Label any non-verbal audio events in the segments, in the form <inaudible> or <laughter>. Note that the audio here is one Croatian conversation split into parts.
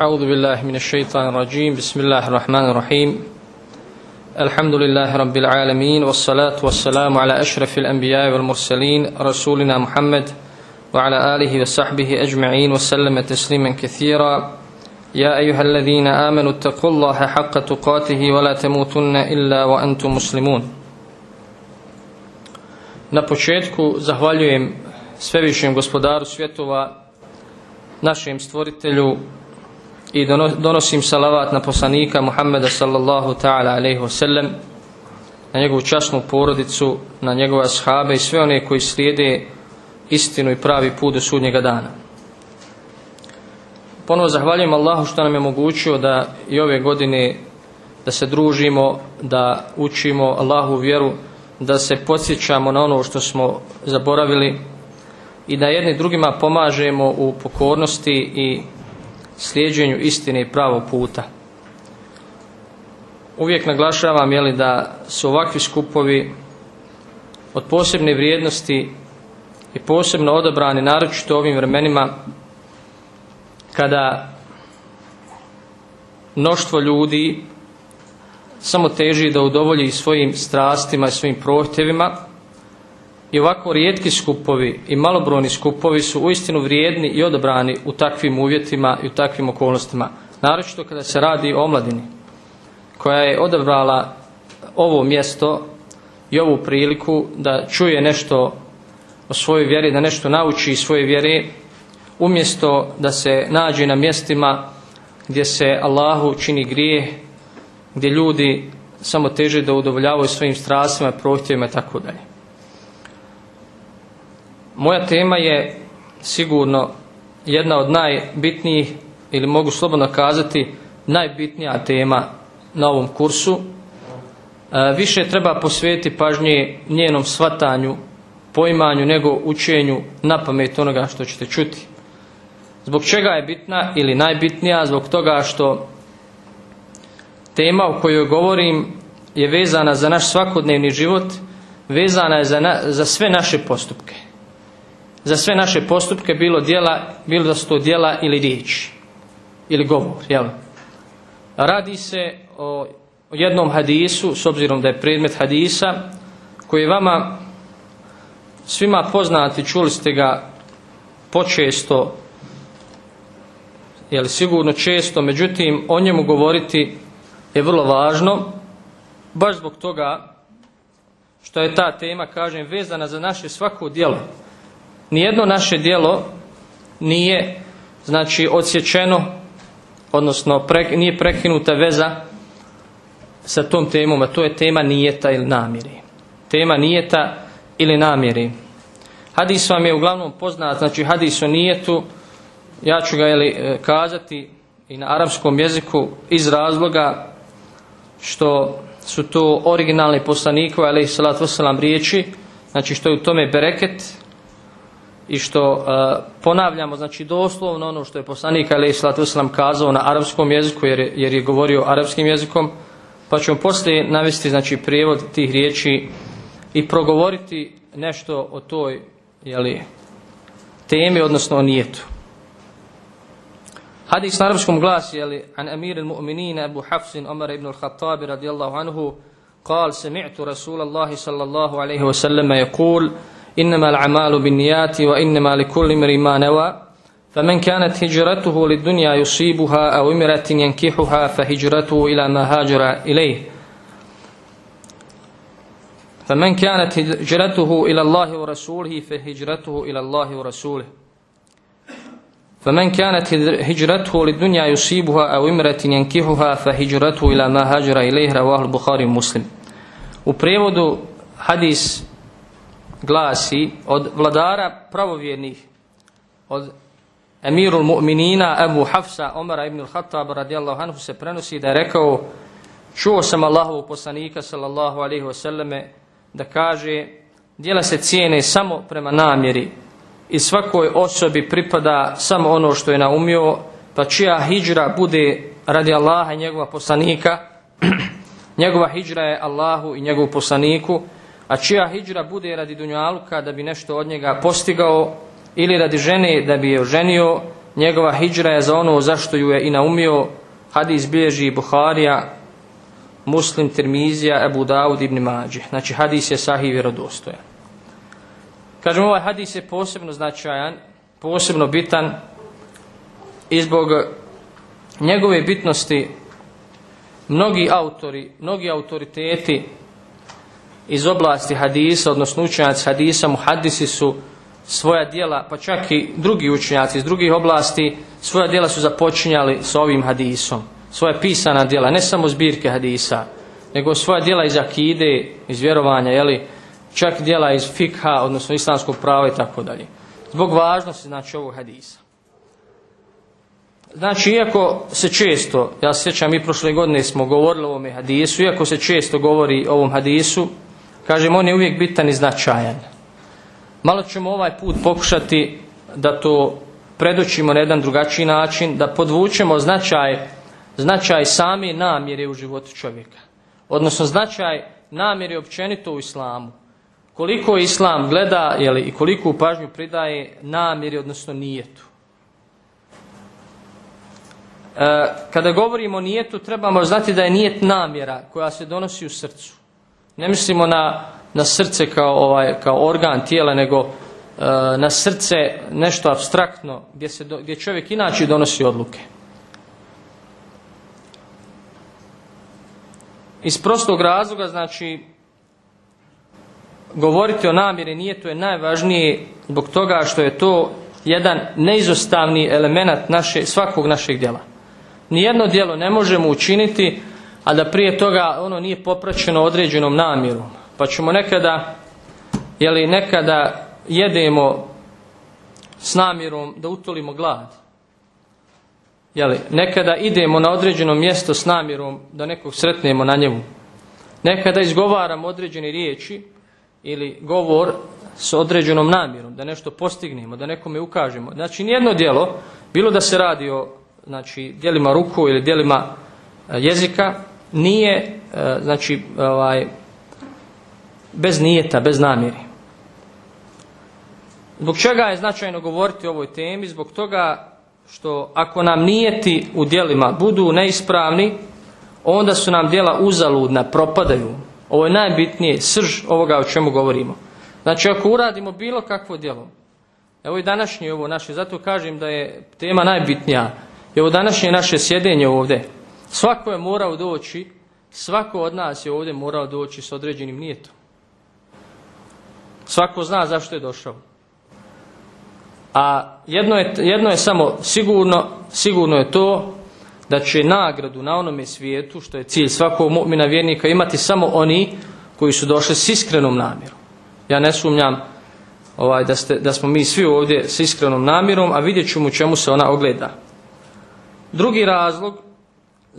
أعوذ بالله من الشيطان الرجيم. بسم الله الرحمن الرحيم. الحمد لله رب العالمين والصلاة والسلام على أشرف الأنبياء والمرسلين رسولنا محمد وعلى آله وصحبه أجمعين وسلم تسليما كثيرا. يا أيها الذين آمنوا اتقوا الله حق تقاته ولا تموتن إلا وأنتم مسلمون. Na zahvaljujem svevišnjem gospodaru svjetova, našem stvoritelju i donosim salavat na poslanika Muhammeda sallallahu ta'ala alaihi wasallam, na njegovu časnu porodicu, na njegove ashabe i sve one koji slijede istinu i pravi put do sudnjega dana. Ponovo zahvaljujem Allahu što nam je omogućio da i ove godine da se družimo, da učimo Allahu vjeru, da se podsjećamo na ono što smo zaboravili i da jedni drugima pomažemo u pokornosti i slijeđenju istine i pravog puta. Uvijek naglašavam jeli, da su ovakvi skupovi od posebne vrijednosti i posebno odabrani, naročito ovim vremenima kada mnoštvo ljudi samo teži da udovolji svojim strastima i svojim prohtjevima i ovako rijetki skupovi i malobrojni skupovi su uistinu vrijedni i odabrani u takvim uvjetima i u takvim okolnostima. Naročito kada se radi o omladini koja je odabrala ovo mjesto i ovu priliku da čuje nešto o svojoj vjeri, da nešto nauči iz svoje vjere, umjesto da se nađe na mjestima gdje se Allahu čini grijeh, gdje ljudi samo teže da udovoljavaju svojim strastima, prohtjevima i tako dalje. Moja tema je sigurno jedna od najbitnijih ili mogu slobodno kazati najbitnija tema na ovom kursu. Više treba posvetiti pažnje njenom svatanju, poimanju nego učenju na pamet onoga što ćete čuti. Zbog čega je bitna ili najbitnija? Zbog toga što tema o kojoj govorim je vezana za naš svakodnevni život, vezana je za, na, za sve naše postupke. Za sve naše postupke bilo djela, bilo da su to djela ili riječi ili govor, jel? Radi se o jednom hadisu, s obzirom da je predmet hadisa, koji je vama svima poznati, čuli ste ga počesto, jel sigurno često, međutim o njemu govoriti je vrlo važno, baš zbog toga što je ta tema, kažem, vezana za naše svako djelo. Nijedno naše djelo nije, znači, odsječeno, odnosno pre, nije prekinuta veza sa tom temom, a to je tema nijeta ili namjeri. Tema nijeta ili namjeri. Hadis vam je uglavnom poznat, znači hadis o nijetu, ja ću ga jeli, kazati i na arapskom jeziku iz razloga što su to originalni poslanikovi ali salatu wasalam riječi znači što je u tome bereket i što uh, ponavljamo znači doslovno ono što je poslanik ali salatu wasalam kazao na arapskom jeziku jer je, jer je govorio arapskim jezikom pa ćemo poslije navesti znači prijevod tih riječi i progovoriti nešto o toj jeli, temi odnosno o nijetu حديث نعرفكم قلاس يلي عن أمير المؤمنين أبو حفص عمر بن الخطاب رضي الله عنه قال سمعت رسول الله صلى الله عليه وسلم يقول إنما الأعمال بالنيات وإنما لكل امرئ ما نوى فمن كانت هجرته للدنيا يصيبها أو امرأة ينكحها فهجرته إلى ما هاجر إليه. فمن كانت هجرته إلى الله ورسوله فهجرته إلى الله ورسوله. فمن كانت هجرته للدنيا يصيبها أو امرأة ينكحها فهجرته إلى ما هاجر إليه رواه البخاري ومسلم. Prijevodu hadis glasi od vladara pravovjernih od emirul mu'minina Abu Hafsa Omara ibn al-Khattab radijallahu anhu se prenosi da je rekao čuo sam Allahovog poslanika sallallahu alaihi wasallame da kaže djela se cijene samo prema namjeri i svakoj osobi pripada samo ono što je naumio, pa čija hijđra bude radi Allaha i njegova poslanika, <clears throat> njegova hijđra je Allahu i njegovu poslaniku, a čija hijđra bude radi dunjaluka da bi nešto od njega postigao, ili radi žene da bi je oženio, njegova hijđra je za ono zašto ju je i naumio, hadis bilježi Buharija, Muslim, Tirmizija, Ebu Dawud ibn Mađe. Znači hadis je sahih vjerodostojan. Kažem, ovaj hadis je posebno značajan, posebno bitan i zbog njegove bitnosti mnogi autori, mnogi autoriteti iz oblasti hadisa, odnosno učenjaci hadisa, muhadisi su svoja djela, pa čak i drugi učenjaci iz drugih oblasti, svoja djela su započinjali s ovim hadisom. Svoja pisana djela, ne samo zbirke hadisa, nego svoja djela iz akide, iz vjerovanja, jeli, čak djela iz fikha, odnosno islamskog prava i tako dalje. Zbog važnosti, znači, ovog hadisa. Znači, iako se često, ja se sjećam i prošle godine smo govorili o ovom hadisu, iako se često govori o ovom hadisu, kažem, on je uvijek bitan i značajan. Malo ćemo ovaj put pokušati da to predočimo na jedan drugačiji način, da podvučemo značaj, značaj same namjere u životu čovjeka. Odnosno značaj namjere općenito u islamu. Koliko islam gleda jeli, i koliko pažnju pridaje namjeri, odnosno nijetu. E, kada govorimo o nijetu, trebamo znati da je nijet namjera koja se donosi u srcu. Ne mislimo na, na srce kao, ovaj, kao organ tijela, nego e, na srce nešto abstraktno gdje, se gdje čovjek inače donosi odluke. Iz prostog razloga, znači, govoriti o namjeri nijetu je najvažnije zbog toga što je to jedan neizostavni element naše, svakog našeg djela. Nijedno djelo ne možemo učiniti, a da prije toga ono nije popraćeno određenom namjerom. Pa ćemo nekada, jeli nekada jedemo s namjerom da utolimo glad. Jeli, nekada idemo na određeno mjesto s namjerom da nekog sretnemo na njemu. Nekada izgovaramo određene riječi ili govor s određenom namjerom, da nešto postignemo, da nekome ukažemo. Znači, nijedno djelo, bilo da se radi o znači, djelima ruku ili djelima jezika, nije, znači, ovaj, bez nijeta, bez namjeri. Zbog čega je značajno govoriti o ovoj temi? Zbog toga što ako nam nijeti u djelima budu neispravni, onda su nam djela uzaludna, propadaju. Ovo je najbitnije, srž ovoga o čemu govorimo. Znači ako uradimo bilo kakvo djelo, evo i današnje ovo naše, zato kažem da je tema najbitnija, i ovo današnje naše sjedenje ovdje, svako je morao doći, svako od nas je ovdje morao doći s određenim nijetom. Svako zna zašto je došao. A jedno je, jedno je samo sigurno, sigurno je to da će nagradu na onome svijetu, što je cilj svakog mu'mina vjernika, imati samo oni koji su došli s iskrenom namjerom. Ja ne sumnjam ovaj, da, ste, da smo mi svi ovdje s iskrenom namjerom, a vidjet ćemo u čemu se ona ogleda. Drugi razlog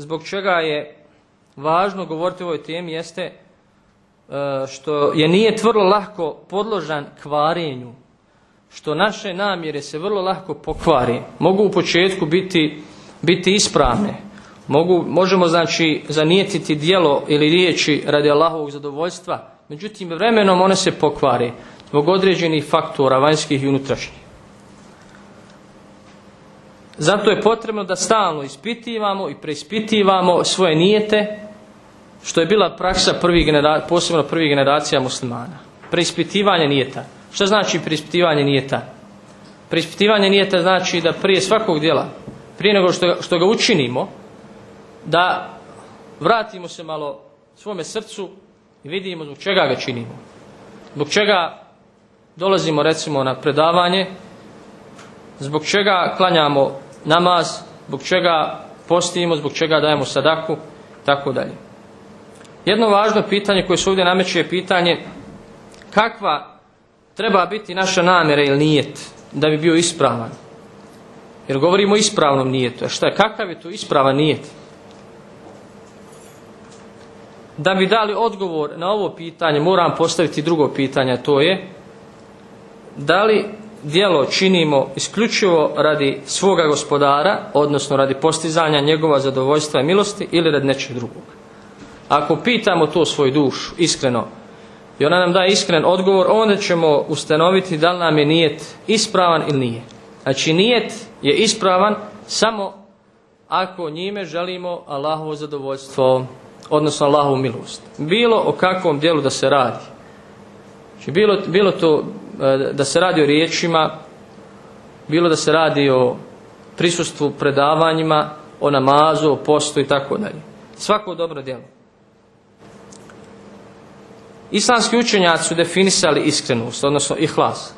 zbog čega je važno govoriti o ovoj temi jeste e, što je nije vrlo lahko podložan kvarenju, što naše namjere se vrlo lahko pokvari. Mogu u početku biti, biti ispravne, Mogu, možemo znači zanijetiti dijelo ili riječi radi Allahovog zadovoljstva, međutim vremenom one se pokvare zbog određenih faktora vanjskih i unutrašnjih. Zato je potrebno da stalno ispitivamo i preispitivamo svoje nijete, što je bila praksa prvih generacija, posebno prvih generacija muslimana. Preispitivanje nijeta. Što znači preispitivanje nijeta? Preispitivanje nijeta znači da prije svakog djela, prije nego što, što ga učinimo, da vratimo se malo svome srcu i vidimo zbog čega ga činimo. Zbog čega dolazimo recimo na predavanje, zbog čega klanjamo namaz, zbog čega postimo, zbog čega dajemo sadaku, tako dalje. Jedno važno pitanje koje se ovdje nameće je pitanje kakva treba biti naša namjera ili nijet da bi bio ispravan. Jer govorimo o ispravnom nijetu. A šta je, kakav je to ispravan nijet? Da bi dali odgovor na ovo pitanje, moram postaviti drugo pitanje, to je da li dijelo činimo isključivo radi svoga gospodara, odnosno radi postizanja njegova zadovoljstva i milosti ili radi nečeg drugog. Ako pitamo to svoj duš iskreno i ona nam daje iskren odgovor, onda ćemo ustanoviti da li nam je nijet ispravan ili nije. Znači nijet je ispravan samo ako njime želimo Allahovo zadovoljstvo, odnosno Allahovu milost. Bilo o kakvom dijelu da se radi. Znači bilo, bilo to da se radi o riječima, bilo da se radi o prisustvu predavanjima, o namazu, o postu i tako dalje. Svako dobro djelo. Islamski učenjaci su definisali iskrenost, odnosno ihlas.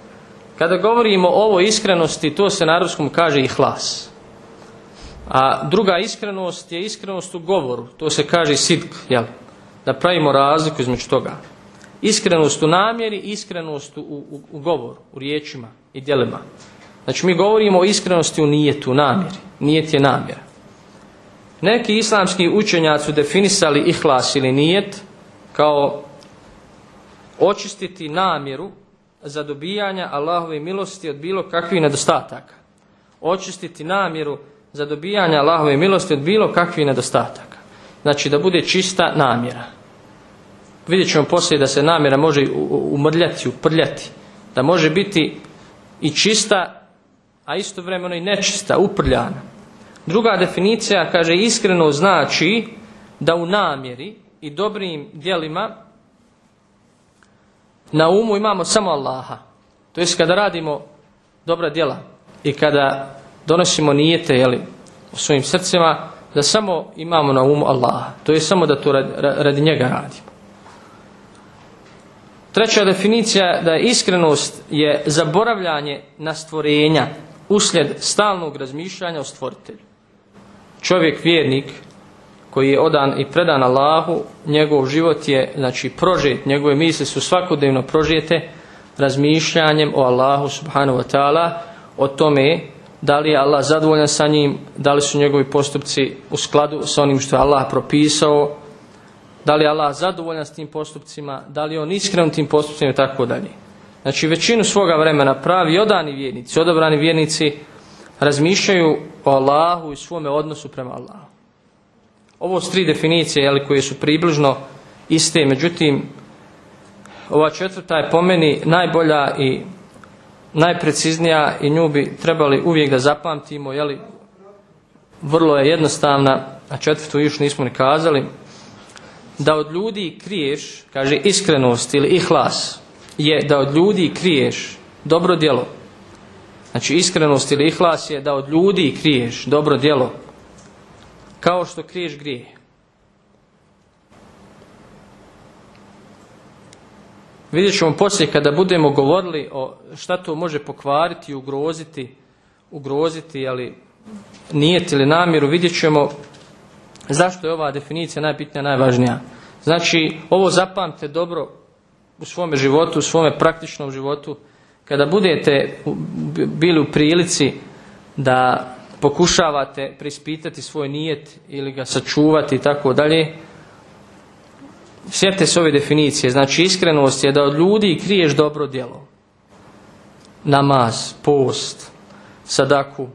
Kada govorimo o ovoj iskrenosti, to se na arabskom kaže ihlas. A druga iskrenost je iskrenost u govoru, to se kaže sidk, jel? Da pravimo razliku između toga. Iskrenost u namjeri, iskrenost u, u, u govoru, u riječima i djelima. Znači mi govorimo o iskrenosti u nijetu, namjeri. Nijet je namjera. Neki islamski učenjaci su definisali ihlas ili nijet kao očistiti namjeru za dobijanje Allahove milosti od bilo kakvih nedostataka. Očistiti namjeru za dobijanje Allahove milosti od bilo kakvih nedostataka. Znači da bude čista namjera. Vidjet ćemo poslije da se namjera može umrljati, uprljati. Da može biti i čista, a istovremeno i nečista, uprljana. Druga definicija kaže iskreno znači da u namjeri i dobrim djelima na umu imamo samo Allaha. To jest kada radimo dobra djela i kada donosimo nijete jeli, u svojim srcima, da samo imamo na umu Allaha. To je samo da to radi, radi njega radimo. Treća definicija da je iskrenost je zaboravljanje na stvorenja uslijed stalnog razmišljanja o stvoritelju. Čovjek vjernik koji je odan i predan Allahu, njegov život je znači prožet, njegove misli su svakodnevno prožete razmišljanjem o Allahu subhanahu wa ta'ala, o tome da li je Allah zadovoljan sa njim, da li su njegovi postupci u skladu sa onim što je Allah propisao, da li je Allah zadovoljan s tim postupcima, da li je on iskren tim postupcima i tako dalje. Znači većinu svoga vremena pravi odani vjernici, odabrani vjernici razmišljaju o Allahu i svome odnosu prema Allahu. Ovo su tri definicije jeli, koje su približno iste, međutim ova četvrta je po meni najbolja i najpreciznija i nju bi trebali uvijek da zapamtimo, jeli, vrlo je jednostavna, a četvrtu još nismo ni kazali, da od ljudi kriješ, kaže iskrenost ili ihlas, je da od ljudi kriješ dobro djelo. Znači iskrenost ili ihlas je da od ljudi kriješ dobro djelo, kao što kriješ grije. Vidjet ćemo poslije kada budemo govorili o šta to može pokvariti ugroziti, ugroziti, ali nijet ili namjeru, vidjet ćemo zašto je ova definicija najbitnija, najvažnija. Znači, ovo zapamte dobro u svome životu, u svome praktičnom životu, kada budete bili u prilici da pokušavate prispitati svoj nijet ili ga sačuvati i tako dalje, sjetite se ove definicije. Znači, iskrenost je da od ljudi kriješ dobro djelo. Namaz, post, sadaku,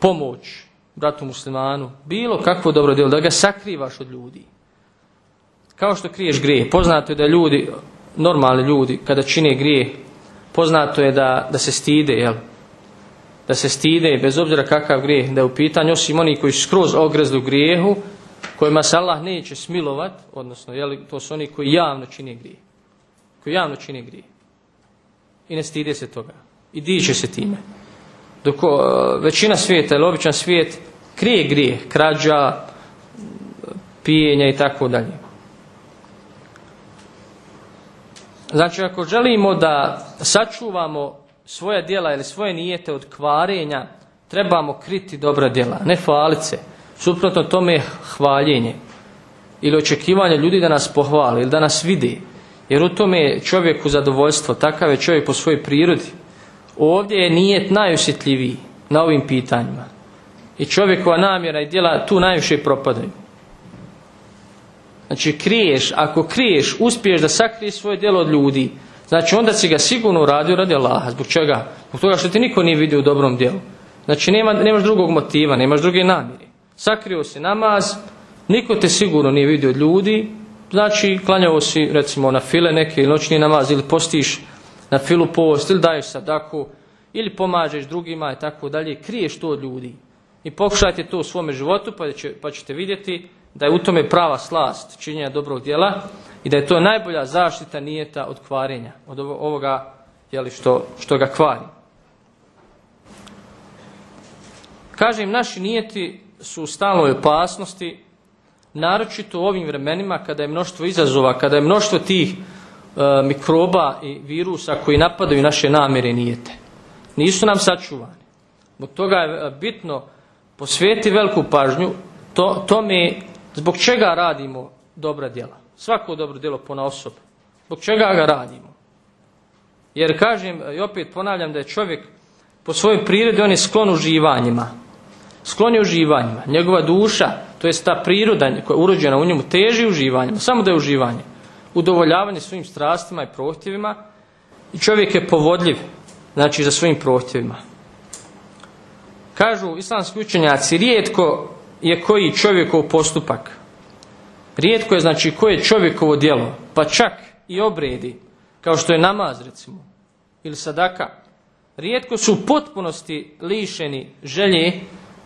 pomoć bratu muslimanu, bilo kakvo dobro djelo, da ga sakrivaš od ljudi. Kao što kriješ grije. Poznato je da ljudi, normalni ljudi, kada čine grije, poznato je da, da se stide, jel? Da se stide, bez obzira kakav grijeh, da je u pitanju, osim oni koji skroz ogrezli u grijehu, kojima se Allah neće smilovat, odnosno, jel, to su oni koji javno čine grije. Koji javno čine grije. I ne stide se toga. I diče se time. Dok većina svijeta ili običan svijet krije grije, krađa, pijenja i tako dalje. Znači, ako želimo da sačuvamo svoja djela ili svoje nijete od kvarenja, trebamo kriti dobra djela, ne falice. Suprotno tome je hvaljenje ili očekivanje ljudi da nas pohvali ili da nas vidi. Jer u tome je čovjeku zadovoljstvo, takav je čovjek po svojoj prirodi. Ovdje je nijet najosjetljiviji na ovim pitanjima. I čovjekova namjera i djela tu najviše propadaju. Znači kriješ, ako kriješ, uspiješ da sakriješ svoje djelo od ljudi, znači onda si ga sigurno uradio radi Allaha. Zbog čega? Zbog toga što ti niko nije vidio u dobrom djelu. Znači nema, nemaš drugog motiva, nemaš druge namjere. Sakrio si namaz, niko te sigurno nije vidio od ljudi, znači klanjao si recimo na file neke ili noćni namaz ili postiš na filu post ili daješ sadaku ili pomažeš drugima i tako dalje, kriješ to od ljudi. I pokušajte to u svome životu pa, će, pa ćete vidjeti da je u tome prava slast činjenja dobrog djela i da je to najbolja zaštita nijeta od kvarenja, od ovoga jeli, što, što ga kvari. Kažem, naši nijeti su u stalnoj opasnosti, naročito u ovim vremenima kada je mnoštvo izazova, kada je mnoštvo tih e, mikroba i virusa koji napadaju naše namjere nijete. Nisu nam sačuvani. Zbog toga je e, bitno posvijeti veliku pažnju to, tome zbog čega radimo dobra djela. Svako dobro djelo pona osoba. Zbog čega ga radimo. Jer kažem i opet ponavljam da je čovjek po svojoj prirodi on je sklon uživanjima. Sklon je uživanjima. Njegova duša, to je ta priroda koja je urođena u njemu, teži uživanjima. Samo da je uživanje. Udovoljavanje svojim strastima i prohtjevima. I čovjek je povodljiv, znači za svojim prohtjevima. Kažu islamski učenjaci, rijetko je koji čovjekov postupak. Rijetko je znači koje čovjekovo djelo, pa čak i obredi, kao što je namaz recimo, ili sadaka, rijetko su u potpunosti lišeni želje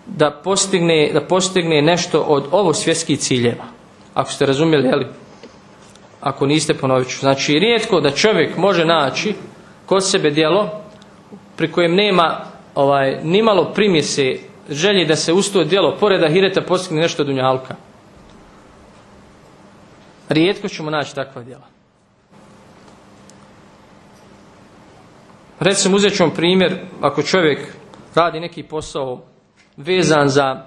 da postigne, da postigne nešto od ovo svjetskih ciljeva. Ako ste razumjeli, jeli? Ako niste, ponovit ću. Znači, rijetko da čovjek može naći kod sebe djelo pri kojem nema ovaj, nimalo primjese želji da se uz to djelo, pored ahireta, postigne nešto od unjalka. Rijetko ćemo naći takva djela. Recimo, uzet ćemo primjer, ako čovjek radi neki posao vezan za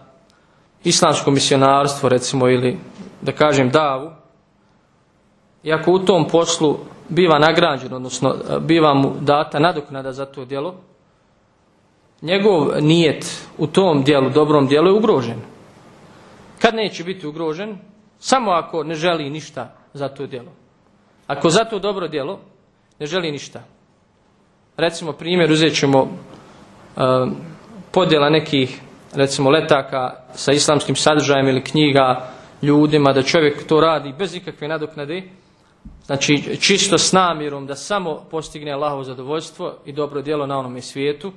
islamsko misionarstvo, recimo, ili da kažem davu, i ako u tom poslu biva nagrađen, odnosno biva mu data nadoknada za to djelo, njegov nijet u tom dijelu, dobrom dijelu je ugrožen. Kad neće biti ugrožen? Samo ako ne želi ništa za to djelo. Ako za to dobro djelo ne želi ništa. Recimo primjer, uzet ćemo uh, podjela nekih recimo letaka sa islamskim sadržajem ili knjiga ljudima, da čovjek to radi bez ikakve nadoknade, znači čisto s namjerom da samo postigne Allahovo zadovoljstvo i dobro djelo na onome svijetu,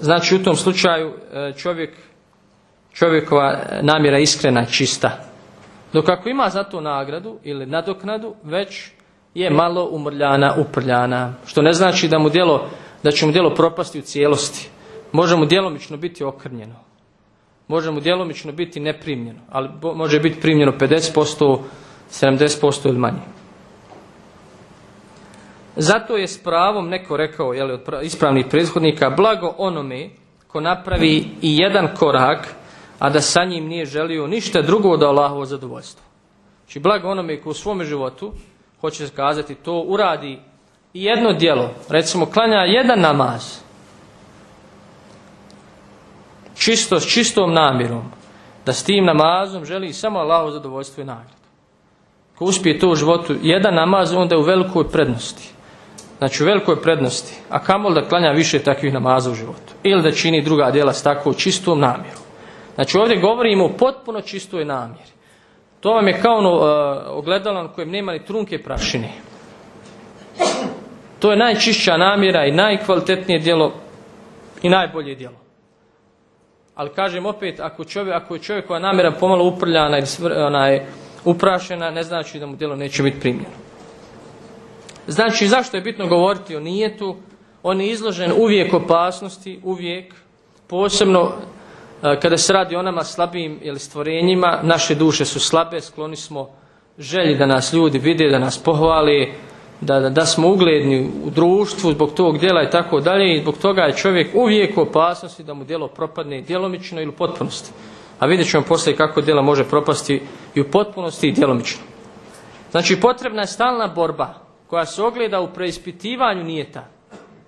Znači u tom slučaju e, čovjek, čovjekova namjera iskrena, čista. Dok ako ima za to nagradu ili nadoknadu, već je malo umrljana, uprljana. Što ne znači da, mu djelo, da će mu djelo propasti u cijelosti. Može mu djelomično biti okrnjeno. Može mu djelomično biti neprimljeno. Ali može biti primljeno 50%, 70% ili manje. Zato je s pravom neko rekao jeli, od ispravnih prethodnika blago onome ko napravi i jedan korak, a da sa njim nije želio ništa drugo od Allahovo zadovoljstvo. Znači blago onome ko u svome životu, hoće kazati, to uradi i jedno djelo, recimo klanja jedan namaz, čisto, s čistom namjerom, da s tim namazom želi samo Allahovo zadovoljstvo i nagradu. Ko uspije to u životu jedan namaz, onda je u velikoj prednosti. Znači u velikoj prednosti, a kamol da klanja više takvih namaza u životu. Ili da čini druga djela s tako čistom namjerom. Znači ovdje govorimo o potpuno čistoj namjeri. To vam je kao ono uh, ogledalo na kojem nema ni trunke prašine. To je najčišća namjera i najkvalitetnije djelo i najbolje djelo. Ali kažem opet, ako, čovjek, ako je čovjekova namjera pomalo uprljana ili ona je uprašena, ne znači da mu djelo neće biti primljeno. Znači, zašto je bitno govoriti o nijetu? On je izložen uvijek opasnosti, uvijek, posebno e, kada se radi o nama slabijim ili stvorenjima, naše duše su slabe, skloni smo želji da nas ljudi vide, da nas pohvali, da, da, da smo ugledni u društvu zbog tog djela i tako dalje i zbog toga je čovjek uvijek u opasnosti da mu djelo propadne djelomično ili u potpunosti. A vidjet ćemo poslije kako djela može propasti i u potpunosti i djelomično. Znači potrebna je stalna borba koja se ogleda u preispitivanju nijeta.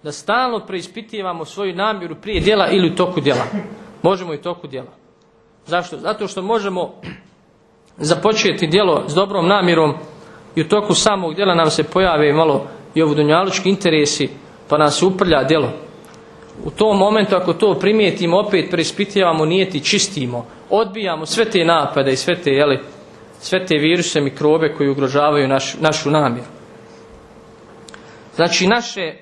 Da stalno preispitivamo svoju namjeru prije djela ili u toku djela. Možemo i toku djela. Zašto? Zato što možemo započeti djelo s dobrom namjerom i u toku samog djela nam se pojave malo i ovodunjalučki interesi pa nas uprlja djelo. U tom momentu ako to primijetimo opet preispitivamo nijeti čistimo. Odbijamo sve te napade i sve te, jeli, sve te viruse, mikrobe koji ugrožavaju naš, našu namjeru. Znači naše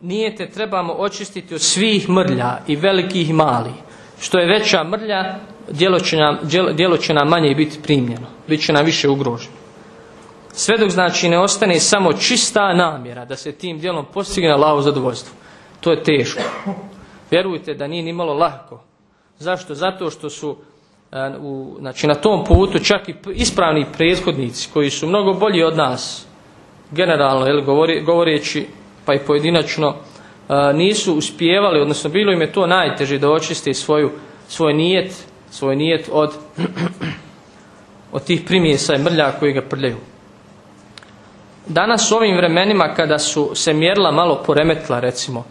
nijete trebamo očistiti od svih mrlja i velikih i malih. Što je veća mrlja, djelo će nam, djelo će nam manje biti primljeno. Bit će nam više ugroženo. Sve dok znači ne ostane samo čista namjera da se tim djelom postigne lavo zadovoljstvo. To je teško. Vjerujte da nije ni malo lako. Zašto? Zato što su u, znači na tom putu čak i ispravni prethodnici koji su mnogo bolji od nas generalno jel, govori, govoreći pa i pojedinačno nisu uspijevali, odnosno bilo im je to najteže da očiste svoju, svoj nijet, svoj nijet od, od tih primjesa i mrlja koji ga prljaju. Danas u ovim vremenima kada su se mjerila malo poremetla recimo,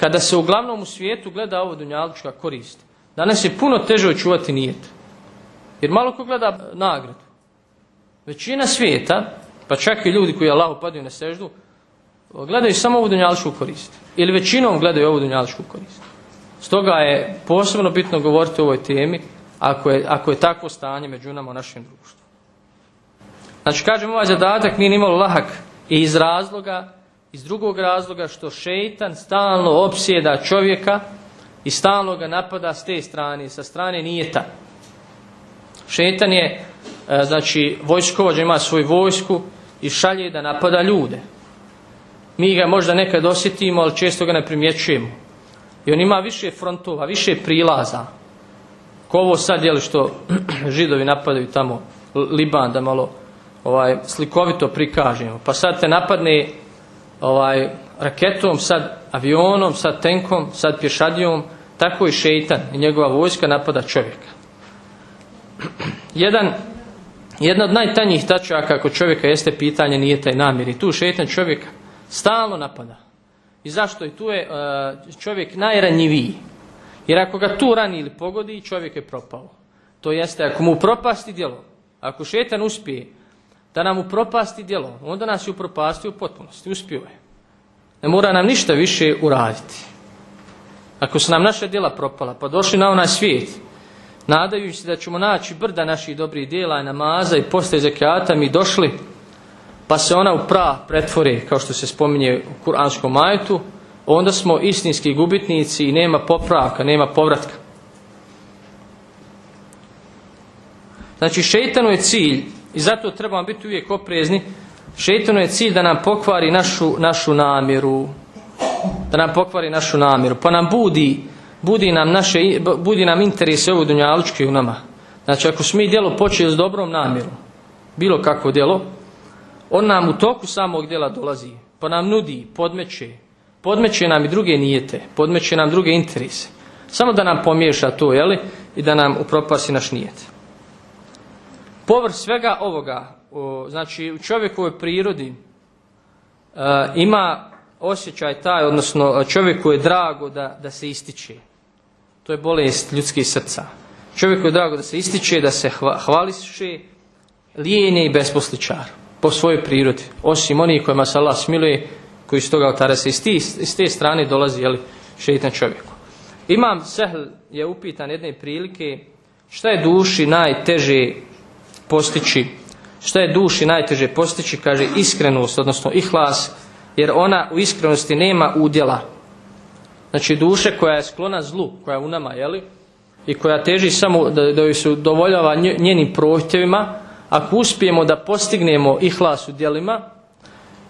kada se uglavnom u svijetu gleda ovo dunjalučka korist, danas je puno teže očuvati nijet. Jer malo ko gleda nagradu. Većina svijeta, pa čak i ljudi koji Allahu padaju na seždu, gledaju samo ovu dunjaličku korist. Ili većinom gledaju ovu dunjaličku korist. Stoga je posebno bitno govoriti o ovoj temi ako je, ako je takvo stanje među nama u našem društvu. Znači, kažem, ovaj zadatak nije nimalo lahak i iz razloga, iz drugog razloga što šeitan stalno opsjeda čovjeka i stalno ga napada s te strane, sa strane nijeta. Šetan je, e, znači, vojskovođa ima svoju vojsku i šalje da napada ljude. Mi ga možda nekad osjetimo, ali često ga ne primjećujemo. I on ima više frontova, više prilaza. Ko ovo sad, je što <clears throat> židovi napadaju tamo Liban, da malo ovaj, slikovito prikažemo. Pa sad te napadne ovaj, raketom, sad avionom, sad tenkom, sad pješadijom, tako i šeitan i njegova vojska napada čovjeka. <clears throat> Jedan, jedna od najtanjih tačaka kod čovjeka jeste pitanje nije taj namjer. I tu šeitan čovjeka stalno napada. I zašto? I tu je uh, čovjek najranjiviji. Jer ako ga tu rani ili pogodi, čovjek je propao. To jeste, ako mu propasti djelo, ako šetan uspije da nam upropasti djelo, onda nas je upropasti u potpunosti, uspio je. Ne mora nam ništa više uraditi. Ako su nam naša djela propala, pa došli na onaj svijet, nadajući se da ćemo naći brda naših dobrih djela i namaza i poste zekijata, mi došli, pa se ona u pra pretvori, kao što se spominje u kuranskom majetu, onda smo istinski gubitnici i nema popravka, nema povratka. Znači, šeitanu je cilj i zato trebamo biti uvijek oprezni. Šeitanu je cilj da nam pokvari našu, našu namjeru. Da nam pokvari našu namjeru. Pa nam budi, budi nam, naše, budi nam interese ovo dunjalučke u nama. Znači ako smo mi djelo počeli s dobrom namjerom, bilo kakvo djelo, on nam u toku samog djela dolazi. Pa nam nudi, podmeće. Podmeće nam i druge nijete. Podmeće nam druge interese. Samo da nam pomiješa to, jeli? I da nam upropasi naš nijet povrh svega ovoga, znači u čovjekovoj prirodi e, ima osjećaj taj, odnosno čovjeku je drago da, da se ističe. To je bolest ljudskih srca. Čovjeku je drago da se ističe, da se hvališe, lijenje i besposličar po svojoj prirodi. Osim onih kojima se Allah smiluje, koji iz toga otara se iz, iz te strane dolazi jeli, šeitan čovjeku. Imam Sehl je upitan jedne prilike šta je duši najteže postići, šta je duši najteže postići, kaže iskrenost, odnosno ihlas, jer ona u iskrenosti nema udjela. Znači duše koja je sklona zlu, koja je u nama, jeli? I koja teži samo da, da joj se udovoljava njenim prohtjevima, ako uspijemo da postignemo ihlas u djelima,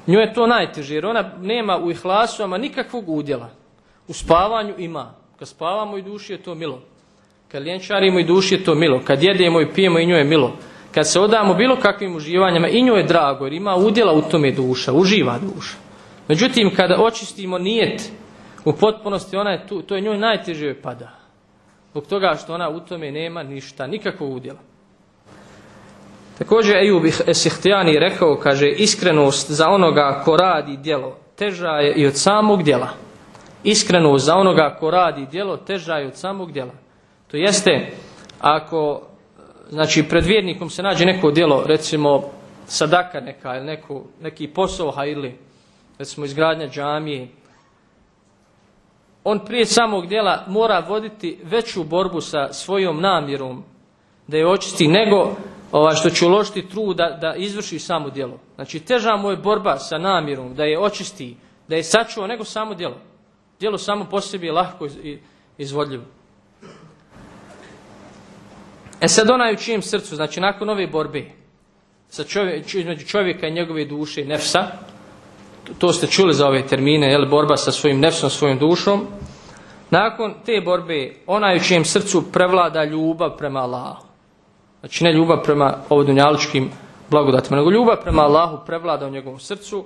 nju je to najteže, jer ona nema u ihlasu, ama nikakvog udjela. U spavanju ima. Kad spavamo i duši je to milo. Kad ljenčarimo i duši je to milo. Kad jedemo i pijemo i nju je milo kad se odamo bilo kakvim uživanjima i njoj je drago jer ima udjela u tome duša, uživa duša. Međutim, kada očistimo nijet u potpunosti, ona je tu, to je njoj najteže pada. Zbog toga što ona u tome nema ništa, nikakvog udjela. Također Ejub Esihtijani rekao, kaže, iskrenost za onoga ko radi djelo teža je i od samog djela. Iskrenost za onoga ko radi djelo teža je od samog djela. To jeste, ako znači pred vjernikom se nađe neko djelo, recimo sadaka neka ili neko, neki posao ili recimo izgradnja džamije, on prije samog djela mora voditi veću borbu sa svojom namjerom da je očisti nego ovaj, što će uložiti trud da, da izvrši samo djelo. Znači teža mu je borba sa namjerom da je očisti, da je sačuva nego samo djelo. Djelo samo po sebi je lahko i izvodljivo. E sad onaj u čijem srcu, znači nakon ove borbe, sa čovjek, između čovjeka i njegove duše, nefsa, to ste čuli za ove termine, jel, borba sa svojim nefsom, svojom dušom, nakon te borbe, onaj u čijem srcu prevlada ljubav prema Allahu. Znači ne ljubav prema ovodunjaličkim blagodatima, nego ljubav prema Allahu prevlada u njegovom srcu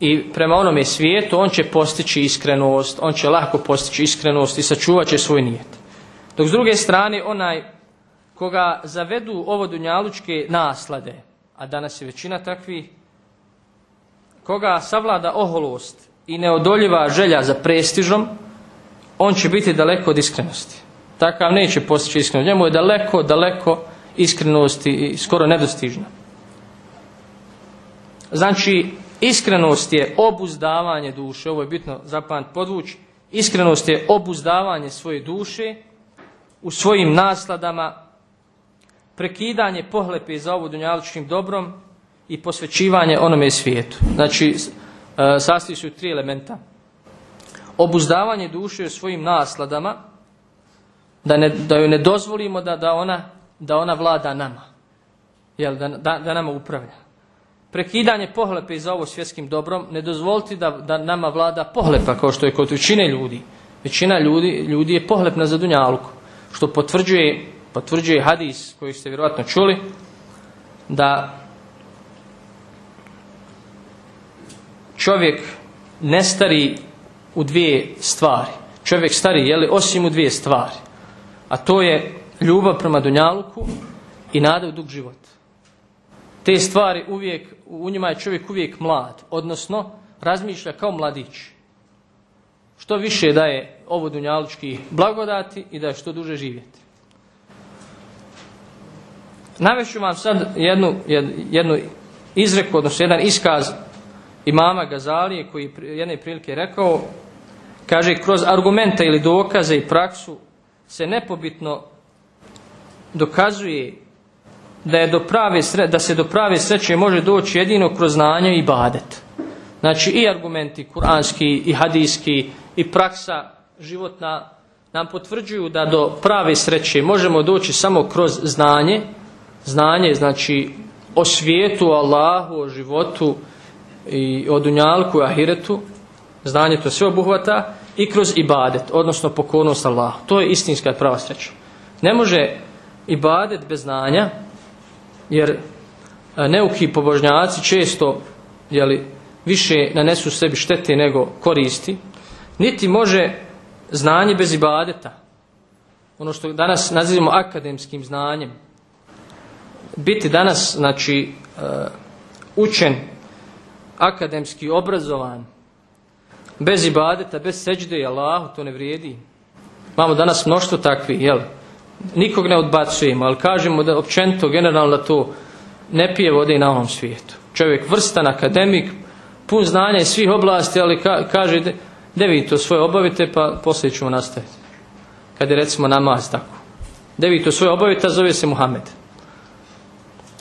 i prema onome svijetu on će postići iskrenost, on će lako postići iskrenost i sačuvat će svoj nijet. Dok s druge strane onaj koga zavedu ovo dunjalučke naslade, a danas je većina takvih, koga savlada oholost i neodoljiva želja za prestižom, on će biti daleko od iskrenosti. Takav neće postići iskrenost. Njemu je daleko, daleko iskrenosti i skoro nedostižna. Znači, iskrenost je obuzdavanje duše, ovo je bitno zapamati podvući, iskrenost je obuzdavanje svoje duše u svojim nasladama, prekidanje pohlepe za ovu dunjaličkim dobrom i posvećivanje onome svijetu. Znači, e, sastoji su tri elementa. Obuzdavanje duše u svojim nasladama, da, ne, da joj ne dozvolimo da, da, ona, da ona vlada nama, jel, da, da, da nama upravlja. Prekidanje pohlepe za ovo svjetskim dobrom, ne dozvoliti da, da nama vlada pohlepa, kao što je kod većine ljudi. Većina ljudi, ljudi je pohlepna za dunjalku, što potvrđuje, potvrđuje hadis koji ste vjerojatno čuli, da čovjek ne stari u dvije stvari. Čovjek stari, je li, osim u dvije stvari. A to je ljubav prema Dunjaluku i nada u dug život. Te stvari uvijek, u njima je čovjek uvijek mlad, odnosno razmišlja kao mladić. Što više daje ovo dunjalučki blagodati i da je što duže živjeti. Navešu vam sad jednu, jednu izreku, odnosno jedan iskaz imama Gazalije koji je jedne prilike rekao, kaže kroz argumente ili dokaze i praksu se nepobitno dokazuje da, je do prave sre, da se do prave sreće može doći jedino kroz znanje i badet. Znači i argumenti kuranski i hadijski i praksa životna nam potvrđuju da do prave sreće možemo doći samo kroz znanje. Znanje znači o svijetu, Allahu, o životu i o dunjalku i ahiretu. Znanje to sve obuhvata i kroz ibadet, odnosno pokornost Allahu. To je istinska prava sreća. Ne može ibadet bez znanja, jer neuki pobožnjaci često jeli, više nanesu sebi štete nego koristi, niti može znanje bez ibadeta, ono što danas nazivamo akademskim znanjem, biti danas znači učen, akademski obrazovan, bez ibadeta, bez seđde i Allahu, to ne vrijedi. Imamo danas mnoštvo takvih, jel? Nikog ne odbacujemo, ali kažemo da općenito, generalno to ne pije vode i na ovom svijetu. Čovjek vrstan, akademik, pun znanja iz svih oblasti, ali ka, kaže da vi to svoje obavite, pa poslije ćemo nastaviti. Kad je recimo namaz tako. Da vi to svoje obavite, zove se Muhammed.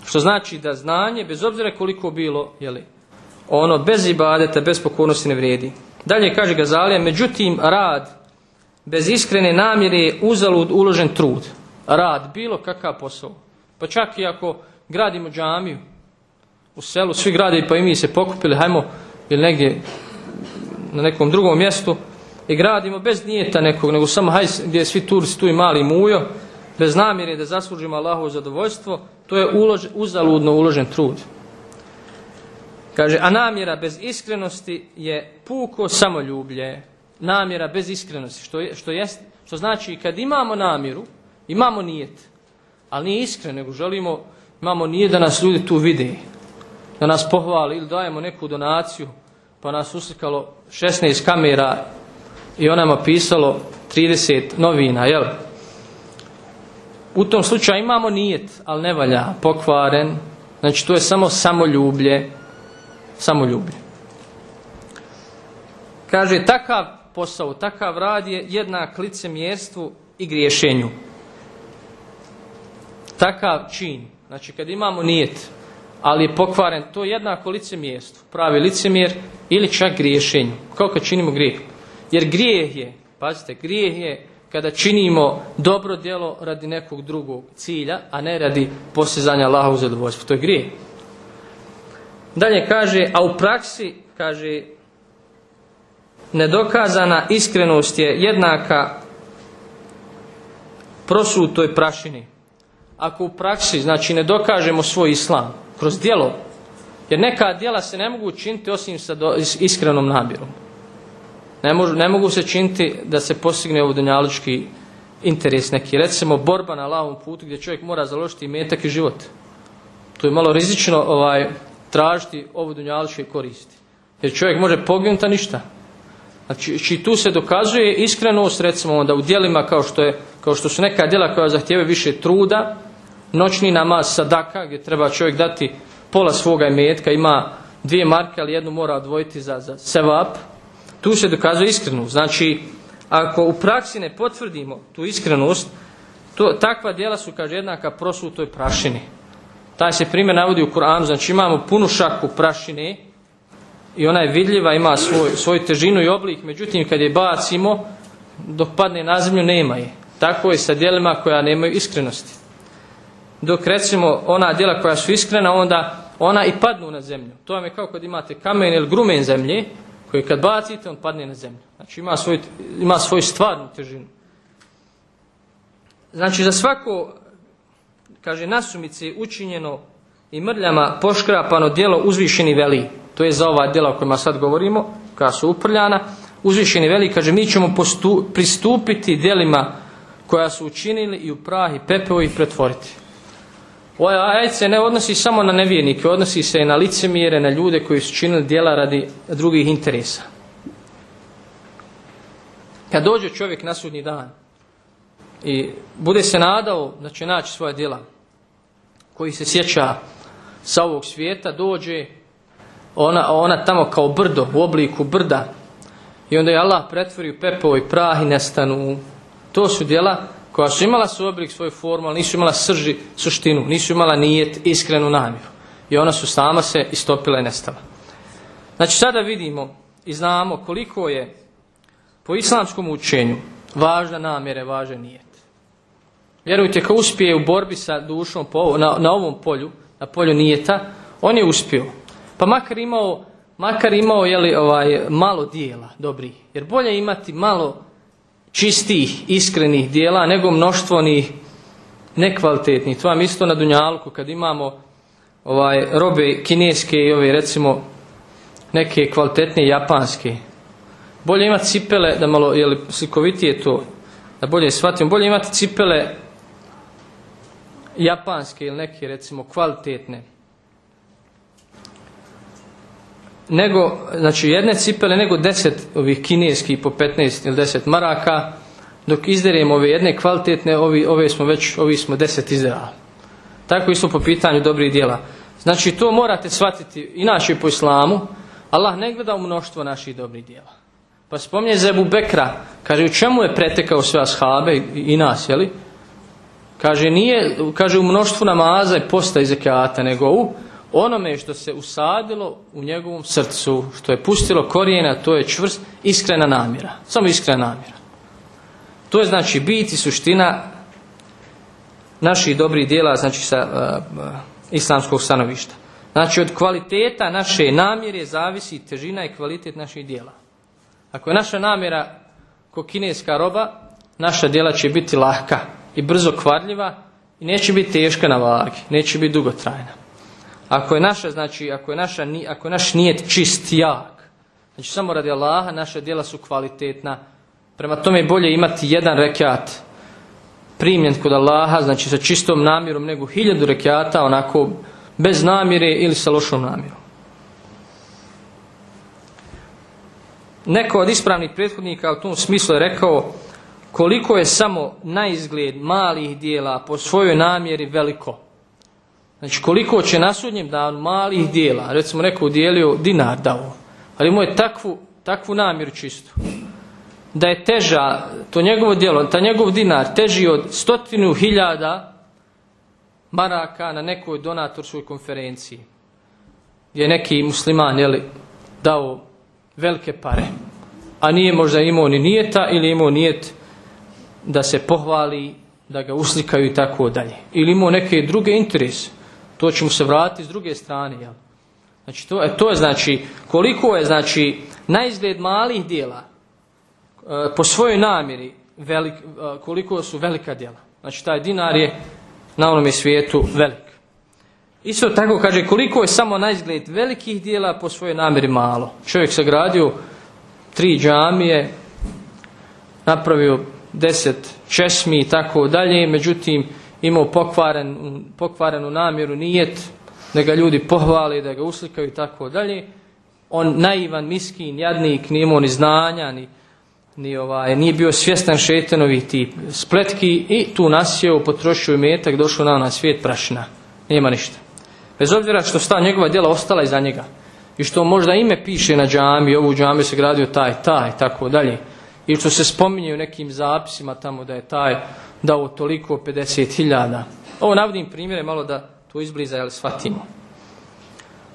Što znači da znanje, bez obzira koliko bilo, jeli, ono bez ibadeta, bez pokornosti ne vrijedi. Dalje kaže Gazalija, međutim rad bez iskrene namjere je uzalud uložen trud. Rad, bilo kakav posao. Pa čak i ako gradimo džamiju u selu, svi grade pa i mi se pokupili, hajmo ili negdje na nekom drugom mjestu i gradimo bez nijeta nekog, nego samo haj gdje svi turisti tu i mali mujo, bez namjere da zaslužimo Allahovo zadovoljstvo, to je ulož, uzaludno uložen trud. Kaže, a namjera bez iskrenosti je puko samoljublje. Namjera bez iskrenosti, što, je, što, jest, što znači kad imamo namjeru, imamo nijet, ali nije iskren, nego želimo, imamo nijet da nas ljudi tu vide, da nas pohvali ili dajemo neku donaciju, pa nas uslikalo 16 kamera i onama pisalo 30 novina, jel? U tom slučaju imamo nijet, ali ne valja, pokvaren, znači to je samo samoljublje, samoljublje. Kaže, takav posao, takav rad je jednak licemjerstvu i griješenju. Takav čin, znači kad imamo nijet, ali je pokvaren, to je jednako licemjerstvo, pravi licemjer ili čak griješenju, kao kad činimo grijeh. Jer grijeh je, pazite, grijeh je kada činimo dobro djelo radi nekog drugog cilja, a ne radi postizanja Allaha u zadovoljstvu. To je grijeh. Dalje kaže, a u praksi, kaže, nedokazana iskrenost je jednaka prosutoj prašini. Ako u praksi, znači, ne dokažemo svoj islam kroz djelo, jer neka djela se ne mogu učiniti osim sa iskrenom namjerom. Ne, ne mogu se činiti da se postigne ovodonjalički interes neki. Recimo, borba na lavom putu gdje čovjek mora založiti metak i život. To je malo rizično ovaj, tražiti ovodonjaličke koristi. Jer čovjek može poginuti, a ništa. Znači, tu se dokazuje iskrenost, recimo, onda u djelima kao što, je, kao što su neka djela koja zahtijevaju više truda, noćni namaz sadaka, gdje treba čovjek dati pola svoga imetka, ima dvije marke, ali jednu mora odvojiti za, za sevap, tu se dokazuje iskrenost. Znači, ako u praksi ne potvrdimo tu iskrenost, to, takva djela su, kaže, jednaka prosutoj prašini. Taj se primjer navodi u Kur'anu, znači imamo punu šaku prašine i ona je vidljiva, ima svoj, svoju težinu i oblik, međutim kad je bacimo, dok padne na zemlju nema je. Tako je sa djelima koja nemaju iskrenosti. Dok recimo ona djela koja su iskrena, onda ona i padnu na zemlju. To vam je kao kad imate kamen ili grumen zemlje, koji kad bacite, on padne na zemlju. Znači ima, svoj, ima svoju stvarnu težinu. Znači za svako, kaže, nasumice učinjeno i mrljama poškrapano djelo uzvišeni veli. To je za ova djela o kojima sad govorimo, koja su uprljana. Uzvišeni veli, kaže, mi ćemo pristupiti djelima koja su učinili i u prah i pepeo ih pretvoriti. Ovaj ajet se ne odnosi samo na nevjernike, odnosi se i na licemjere, na ljude koji su činili djela radi drugih interesa. Kad dođe čovjek na sudnji dan i bude se nadao da će naći svoja djela koji se sjeća sa ovog svijeta, dođe ona, ona tamo kao brdo, u obliku brda i onda je Allah pretvori u pepo i prah i nestanu. To su djela koja su imala svoj oblik, svoju formu, ali nisu imala srži, suštinu, nisu imala nijet, iskrenu namjeru. I ona su sama se istopila i nestala. Znači sada vidimo i znamo koliko je po islamskom učenju važna namjera, važan nijet. Vjerujte, ko uspije u borbi sa dušom na, na ovom polju, na polju nijeta, on je uspio. Pa makar imao, makar imao jeli, ovaj, malo dijela dobrih. Jer bolje imati malo čistih, iskrenih dijela nego mnoštvo onih nekvalitetnih. To vam isto na Dunjalku kad imamo ovaj, robe kineske i ove recimo neke kvalitetne japanske. Bolje imati cipele, da malo je slikovitije to, da bolje shvatimo, bolje imati cipele japanske ili neke recimo kvalitetne nego, znači jedne cipele nego deset ovih kineskih po 15 ili 10 maraka, dok izderemo ove jedne kvalitetne, ovi, ove smo već, ovi smo deset izderali. Tako isto po pitanju dobrih dijela. Znači to morate shvatiti, inače po islamu, Allah ne gleda u mnoštvo naših dobrih dijela. Pa spominje Zebu Bekra, kaže u čemu je pretekao sve ashabe i, i nas, jeli? Kaže, nije, kaže u mnoštvu namaza i posta i zekata, nego u onome što se usadilo u njegovom srcu, što je pustilo korijena, to je čvrst, iskrena namjera. Samo iskrena namjera. To je znači bit i suština naših dobrih dijela, znači sa uh, islamskog stanovišta. Znači od kvaliteta naše namjere zavisi težina i kvalitet naših dijela. Ako je naša namjera ko kineska roba, naša dijela će biti lahka i brzo kvarljiva i neće biti teška na vagi, neće biti dugotrajna. Ako je naša, znači, ako je, naša, ako je naš nijet čist, jak, znači samo radi Allaha, naša djela su kvalitetna. Prema tome je bolje imati jedan rekat primljen kod Allaha, znači sa čistom namjerom, nego hiljadu rekata, onako bez namjere ili sa lošom namjerom. Neko od ispravnih prethodnika u tom smislu je rekao koliko je samo na izgled malih dijela po svojoj namjeri veliko. Znači koliko će na sudnjem danu malih dijela, recimo neko udjelio dinar dao, ali mu je takvu, takvu namjeru čistu. Da je teža, to njegovo djelo, ta njegov dinar teži od stotinu hiljada maraka na nekoj donatorskoj konferenciji. gdje je neki musliman jeli, dao velike pare, a nije možda imao ni nijeta ili imao nijet da se pohvali, da ga uslikaju i tako dalje. Ili imao neke druge interese. To će mu se vratiti s druge strane. Jel? Znači, to, to je znači, koliko je znači, na izgled malih dijela, e, po svojoj namjeri, velik, e, koliko su velika djela. Znači, taj dinar je na onome svijetu velik. Isto tako kaže koliko je samo na izgled velikih dijela po svojoj namjeri malo. Čovjek sagradio tri džamije, napravio deset česmi i tako dalje, međutim imao pokvaren, pokvarenu namjeru nijet da ga ljudi pohvale, da ga uslikaju i tako dalje. On naivan, miskin, jadnik, nije imao ni znanja, ni, ni ovaj, nije bio svjestan šetanovi tip spletki i tu nasjeo, potrošio metak, došao na onaj svijet prašina. Nema ništa. Bez obzira što sta njegova djela ostala iza njega i što možda ime piše na džami, ovu džami se gradio taj, taj, tako dalje. I što se spominje u nekim zapisima tamo da je taj dao toliko 50.000. Ovo navodim primjere malo da to izbliza, jel shvatimo.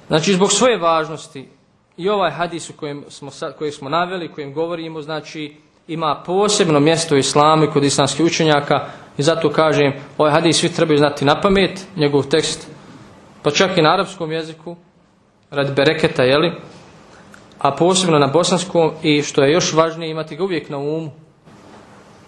Znači, zbog svoje važnosti i ovaj hadis u kojem smo, koji smo naveli, kojem govorimo, znači, ima posebno mjesto u islamu i kod islamskih učenjaka i zato kažem, ovaj hadis svi trebaju znati na pamet, njegov tekst, pa čak i na arapskom jeziku, radi bereketa, jeli? A posebno na bosanskom i što je još važnije imati ga uvijek na umu.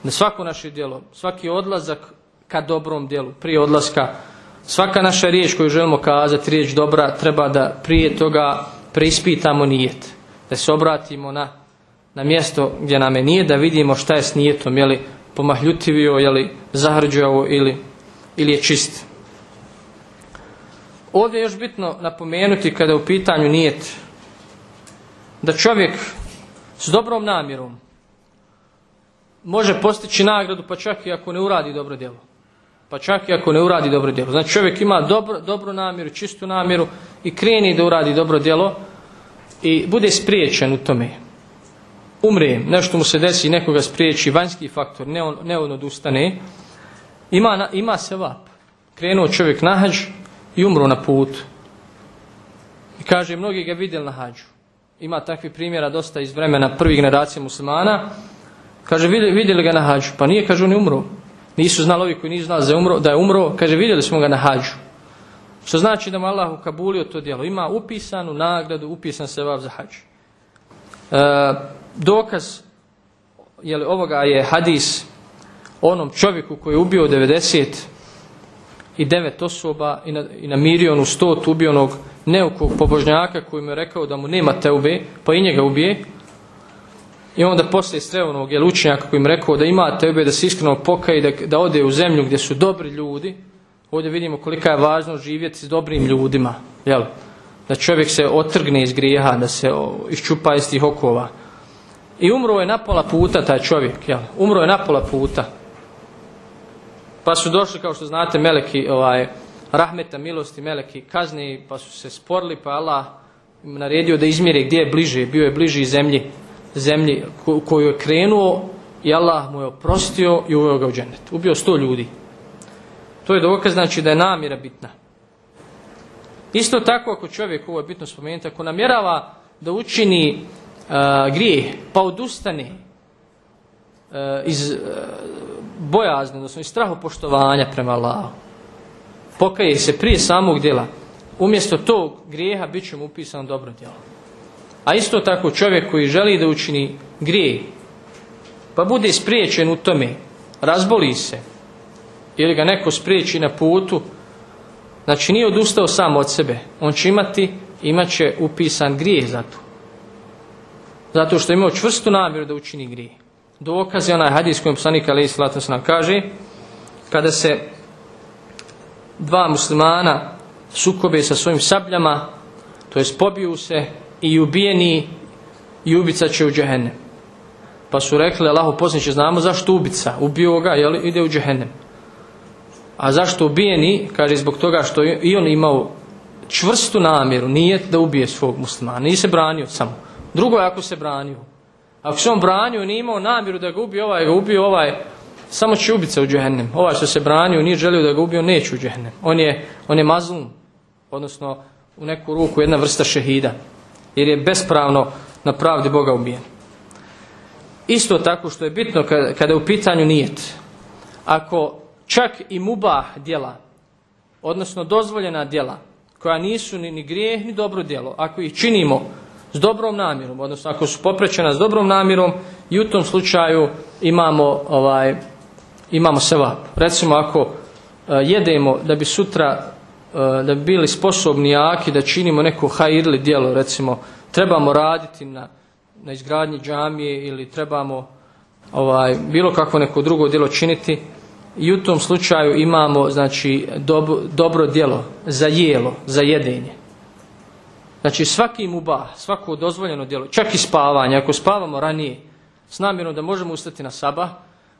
Na svako naše djelo, svaki odlazak ka dobrom djelu, prije odlaska, svaka naša riječ koju želimo kazati, riječ dobra, treba da prije toga preispitamo nijet. Da se obratimo na, na mjesto gdje nam je nije, da vidimo šta je s nijetom, je li pomahljutivio, je li zahrđao ili, ili je čist. Ovdje je još bitno napomenuti kada je u pitanju nijet da čovjek s dobrom namjerom može postići nagradu pa čak i ako ne uradi dobro djelo. Pa čak i ako ne uradi dobro djelo. Znači čovjek ima dobro, dobru namjeru, čistu namjeru i kreni da uradi dobro djelo i bude spriječen u tome. Umre, nešto mu se desi, nekoga spriječi, vanjski faktor, ne on, ne on odustane. Ima, ima se vap. Krenuo čovjek na hađ, i umru na putu. I kaže, mnogi ga vidjeli na hađu. Ima takvih primjera dosta iz vremena prvih generacije muslimana. Kaže, vidjeli ga na hađu. Pa nije, kaže, on je umro. Nisu znali ovi koji nisu znali da je umro. Da je umro kaže, vidjeli smo ga na hađu. Što znači da mu Allah ukabulio to djelo. Ima upisanu nagradu, upisan se vav za hađu. E, dokaz li ovoga je hadis onom čovjeku koji je ubio 90 i devet osoba i, na, i namirio onu stot ubio onog neukog pobožnjaka koji mu je rekao da mu nema teube, pa i njega ubije. I onda poslije srevenog je učenjaka koji mu je rekao da ima teube, da se iskreno pokaje, da, da ode u zemlju gdje su dobri ljudi. Ovdje vidimo kolika je važno živjeti s dobrim ljudima. Jel? Da čovjek se otrgne iz grijeha, da se iščupa iz tih okova. I umro je na pola puta taj čovjek. Jel? Umro je na pola puta. Pa su došli, kao što znate, meleki, ovaj, rahmeta, milosti, meleki kazni, pa su se sporili, pa Allah naredio da izmjere gdje je bliže, bio je bliži zemlji, zemlji koju je krenuo i Allah mu je oprostio i uveo ga u dženet. Ubio sto ljudi. To je dokaz, znači da je namjera bitna. Isto tako ako čovjek, ovo je bitno spomenuti, ako namjerava da učini uh, grije, pa odustane uh, iz bojazne, odnosno i strahopoštovanja prema Allahu. Pokaje se prije samog djela. Umjesto tog grijeha bit će mu upisano dobro djelo. A isto tako čovjek koji želi da učini grijeh, pa bude spriječen u tome, razboli se, ili ga neko spriječi na putu, znači nije odustao sam od sebe. On će imati, imat će upisan grijeh za to. Zato što je imao čvrstu namjeru da učini grijeh dokaz je onaj hadis poslanik Ali nam kaže kada se dva muslimana sukobe sa svojim sabljama to jest pobiju se i ubijeni i ubica će u džehennem. Pa su rekli Allahu posljedniče znamo zašto ubica? Ubio ga jel, ide u džehennem. A zašto ubijeni? Kaže zbog toga što i on imao čvrstu namjeru nije da ubije svog muslimana. Nije se branio samo. Drugo je ako se branio. Ako se on branio, nije imao namjeru da ga ubije ovaj, ga ubio ovaj, samo će ubica u džehennem. Ovaj što se branio, nije želio da ga ubio, neće u džehennem. On je, on je mazlum, odnosno u neku ruku jedna vrsta šehida, jer je bespravno na pravdi Boga ubijen. Isto tako što je bitno kada je u pitanju nijet. Ako čak i mubah djela, odnosno dozvoljena djela, koja nisu ni, ni grijeh ni dobro djelo, ako ih činimo s dobrom namjerom, odnosno ako su poprećena s dobrom namjerom i u tom slučaju imamo ovaj imamo sevap. Recimo ako uh, jedemo da bi sutra uh, da bi bili sposobni jaki da činimo neko hajirli djelo, recimo trebamo raditi na, na izgradnji džamije ili trebamo ovaj bilo kako neko drugo djelo činiti i u tom slučaju imamo znači dob, dobro djelo za jelo, za jedenje. Znači svaki mubah, svako dozvoljeno djelo, čak i spavanje, ako spavamo ranije, s namjerom da možemo ustati na sabah,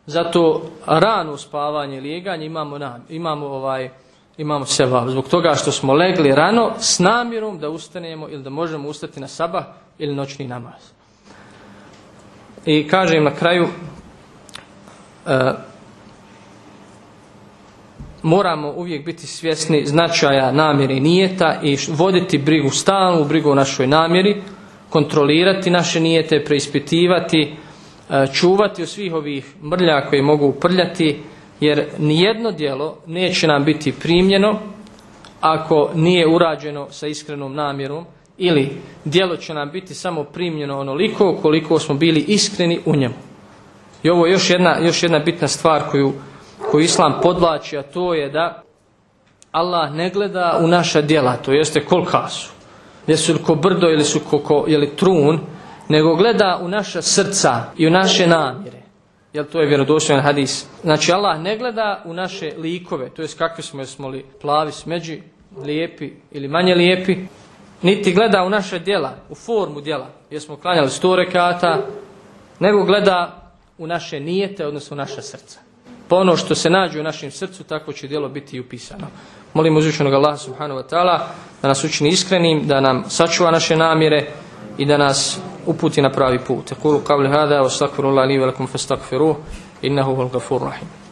zato rano spavanje, lijeganje imamo, nam, imamo ovaj, imamo seba. Zbog toga što smo legli rano s namjerom da ustanemo ili da možemo ustati na sabah ili noćni namaz. I kažem na kraju, e, moramo uvijek biti svjesni značaja namjere i nijeta i voditi brigu stalnu, brigu o našoj namjeri, kontrolirati naše nijete, preispitivati, čuvati od svih ovih mrlja koji mogu uprljati, jer nijedno djelo neće nam biti primljeno ako nije urađeno sa iskrenom namjerom ili djelo će nam biti samo primljeno onoliko koliko smo bili iskreni u njemu. I ovo je još jedna, još jedna bitna stvar koju koju Islam podlači, a to je da Allah ne gleda u naša djela, to jeste kolika su. Jesu li ko brdo ili su ko, ko ili trun, nego gleda u naša srca i u naše namjere. Jel to je vjerodostojan hadis? Znači Allah ne gleda u naše likove, to jest kakvi smo, jesmo li plavi, smeđi, lijepi ili manje lijepi, niti gleda u naše djela, u formu djela, jesmo klanjali sto rekata, nego gleda u naše nijete, odnosno u naša srca. Pa ono što se nađe u našem srcu, tako će djelo biti i upisano. Molim uzvišenog Allah subhanahu wa ta'ala da nas učini iskrenim, da nam sačuva naše namjere i da nas uputi na pravi put. Kulu qavli hada wa stakfiru Allah li velikum fa stakfiruh, innahu hul gafur rahim.